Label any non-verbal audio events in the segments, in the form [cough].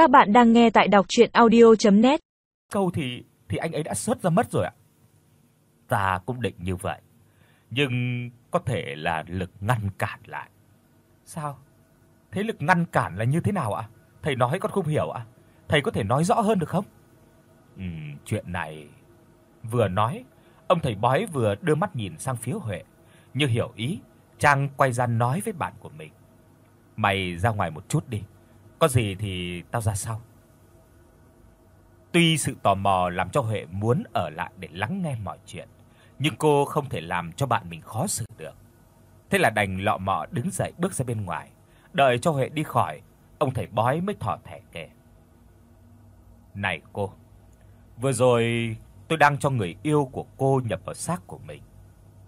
Các bạn đang nghe tại đọc audio net Câu thì thì anh ấy đã xuất ra mất rồi ạ. Ta cũng định như vậy, nhưng có thể là lực ngăn cản lại. Sao? Thế lực ngăn cản là như thế nào ạ? Thầy nói con không hiểu ạ. Thầy có thể nói rõ hơn được không? Ừ, chuyện này vừa nói, ông thầy bói vừa đưa mắt nhìn sang phía Huệ, như hiểu ý, Trang quay ra nói với bạn của mình. Mày ra ngoài một chút đi, có gì thì tao ra sau. Tuy sự tò mò làm cho Huệ muốn ở lại để lắng nghe mọi chuyện, nhưng cô không thể làm cho bạn mình khó xử được. Thế là đành lọ mọ đứng dậy bước ra bên ngoài, đợi cho Huệ đi khỏi, ông thầy bói mới thỏ thẻ kể. "Này cô, vừa rồi tôi đang cho người yêu của cô nhập vào xác của mình.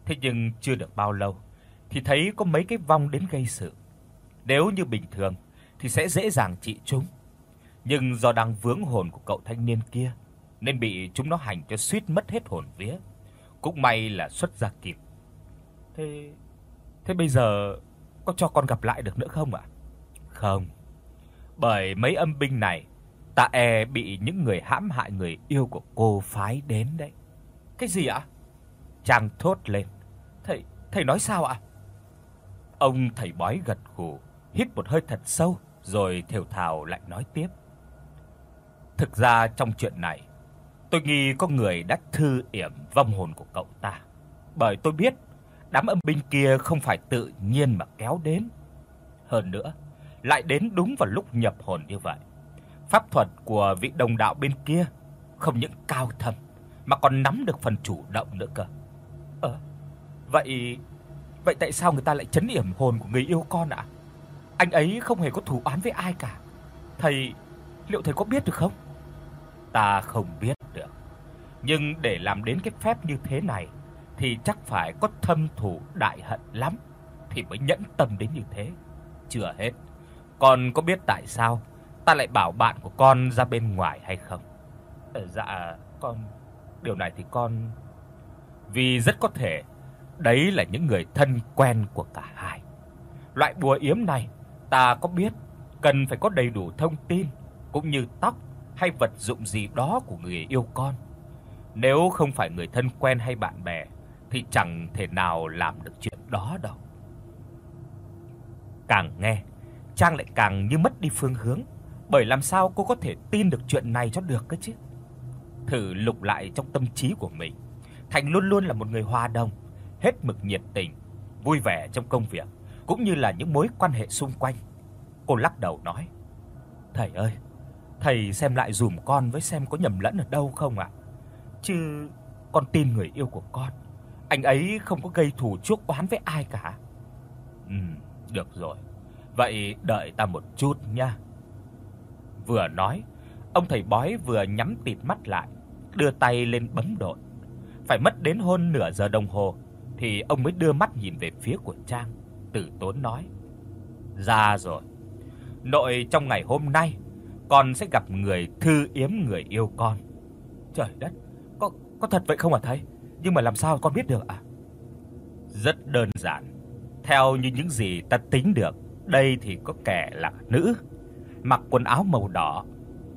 Thế nhưng chưa được bao lâu thì thấy có mấy cái vong đến gây sự. Nếu như bình thường thì sẽ dễ dàng trị chúng, nhưng do đang vướng hồn của cậu thanh niên kia nên bị chúng nó hành cho suýt mất hết hồn vía. Cũng may là xuất ra kịp. Thế thế bây giờ có cho con gặp lại được nữa không ạ? Không. Bởi mấy âm binh này ta e bị những người hãm hại người yêu của cô phái đến đấy. Cái gì ạ? Trang thốt lên. Thầy thầy nói sao ạ? Ông thầy bói gật gù, hít một hơi thật sâu rồi thều thào lại nói tiếp. Thực ra trong chuyện này, tôi nghi có người đã thư yểm vong hồn của cậu ta. Bởi tôi biết đám âm binh kia không phải tự nhiên mà kéo đến. Hơn nữa, lại đến đúng vào lúc nhập hồn như vậy. Pháp thuật của vị đồng đạo bên kia không những cao thâm mà còn nắm được phần chủ động nữa cơ. Ờ, vậy vậy tại sao người ta lại trấn yểm hồn của người yêu con ạ? Anh ấy không hề có thù oán với ai cả. Thầy liệu thầy có biết được không? Ta không biết được. Nhưng để làm đến cái phép như thế này thì chắc phải có thâm thù đại hận lắm thì mới nhẫn tâm đến như thế. Chưa hết, con có biết tại sao ta lại bảo bạn của con ra bên ngoài hay không? Ờ, dạ con điều này thì con vì rất có thể đấy là những người thân quen của cả hai. Loại bùa yếm này ta có biết cần phải có đầy đủ thông tin cũng như tóc hay vật dụng gì đó của người yêu con. Nếu không phải người thân quen hay bạn bè thì chẳng thể nào làm được chuyện đó đâu. Càng nghe, Trang lại càng như mất đi phương hướng, bởi làm sao cô có thể tin được chuyện này cho được cơ chứ? Thử lục lại trong tâm trí của mình, Thành luôn luôn là một người hòa đồng, hết mực nhiệt tình, vui vẻ trong công việc cũng như là những mối quan hệ xung quanh. Cô lắc đầu nói: "Thầy ơi, thầy xem lại dùm con với xem có nhầm lẫn ở đâu không ạ? Chứ con tin người yêu của con, anh ấy không có gây thù chuốc oán với ai cả." "Ừ, được rồi. Vậy đợi ta một chút nha." Vừa nói, ông thầy bói vừa nhắm tịt mắt lại, đưa tay lên bấm độn. Phải mất đến hơn nửa giờ đồng hồ thì ông mới đưa mắt nhìn về phía của Trang, tử tốn nói: "Ra rồi. Nội trong ngày hôm nay con sẽ gặp người thư yếm người yêu con." Trời đất, có có thật vậy không hả thầy? Nhưng mà làm sao con biết được ạ? À? Rất đơn giản. Theo như những gì ta tính được, đây thì có kẻ là nữ, mặc quần áo màu đỏ,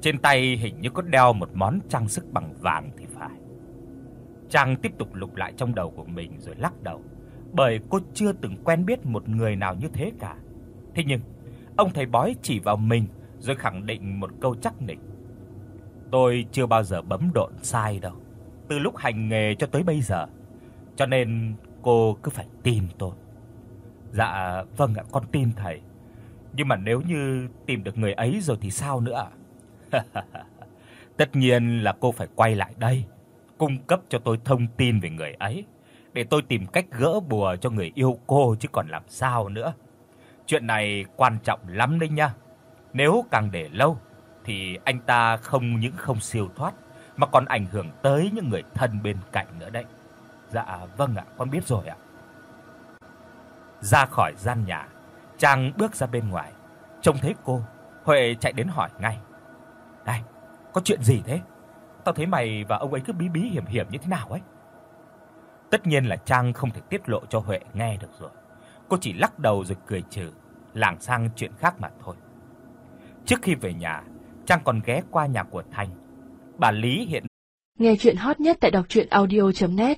trên tay hình như có đeo một món trang sức bằng vàng thì phải. Trang tiếp tục lục lại trong đầu của mình rồi lắc đầu, bởi cô chưa từng quen biết một người nào như thế cả. Thế nhưng, ông thầy bói chỉ vào mình rồi khẳng định một câu chắc nịch. Tôi chưa bao giờ bấm độn sai đâu, từ lúc hành nghề cho tới bây giờ. Cho nên cô cứ phải tin tôi. Dạ vâng ạ, con tin thầy. Nhưng mà nếu như tìm được người ấy rồi thì sao nữa ạ? [laughs] Tất nhiên là cô phải quay lại đây, cung cấp cho tôi thông tin về người ấy để tôi tìm cách gỡ bùa cho người yêu cô chứ còn làm sao nữa. Chuyện này quan trọng lắm đấy nha. Nếu càng để lâu thì anh ta không những không siêu thoát mà còn ảnh hưởng tới những người thân bên cạnh nữa đấy. Dạ vâng ạ, con biết rồi ạ. Ra khỏi gian nhà, chàng bước ra bên ngoài, trông thấy cô, Huệ chạy đến hỏi ngay. "Này, có chuyện gì thế? Tao thấy mày và ông ấy cứ bí bí hiểm hiểm như thế nào ấy?" Tất nhiên là Trang không thể tiết lộ cho Huệ nghe được rồi. Cô chỉ lắc đầu rồi cười trừ, lảng sang chuyện khác mà thôi. Trước khi về nhà, Trang còn ghé qua nhà của thành Bà Lý hiện Nghe truyện hot nhất tại doctruyenaudio.net